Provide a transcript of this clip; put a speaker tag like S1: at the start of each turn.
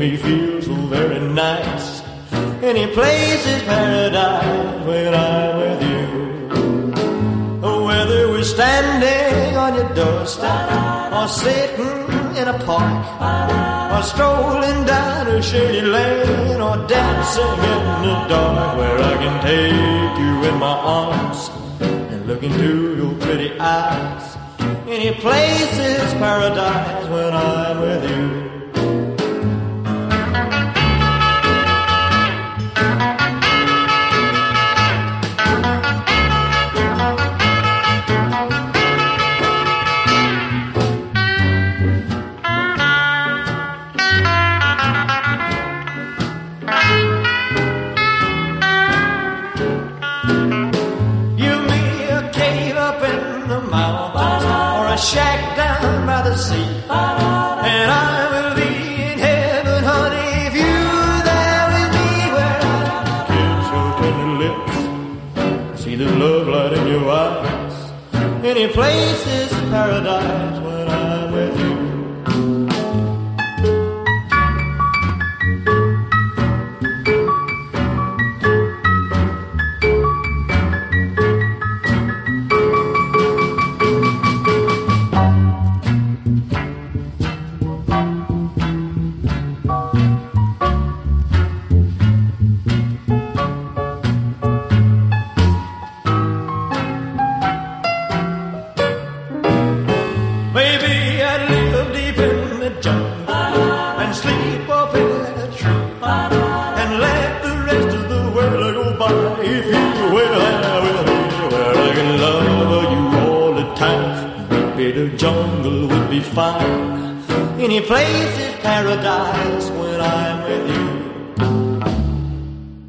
S1: me feel so very nice. Any place is paradise when I'm with you. We're standing on your doorstep or sitting in a park or strolling down a shady lane or dancing in the dark where I can take you in my arms and look into your pretty eyes. Any place is paradise when I'm with. You or a shack down by the sea. And I will be in heaven, honey, if you there with me where I kiss your tender lips. See the love light in your eyes. Any place is paradise Maybe I'd live deep in the jungle and sleep up in a tree and let the rest of the world go oh, by. If you were there with me, where I can love you all the time, maybe the jungle would be fine. Any place is paradise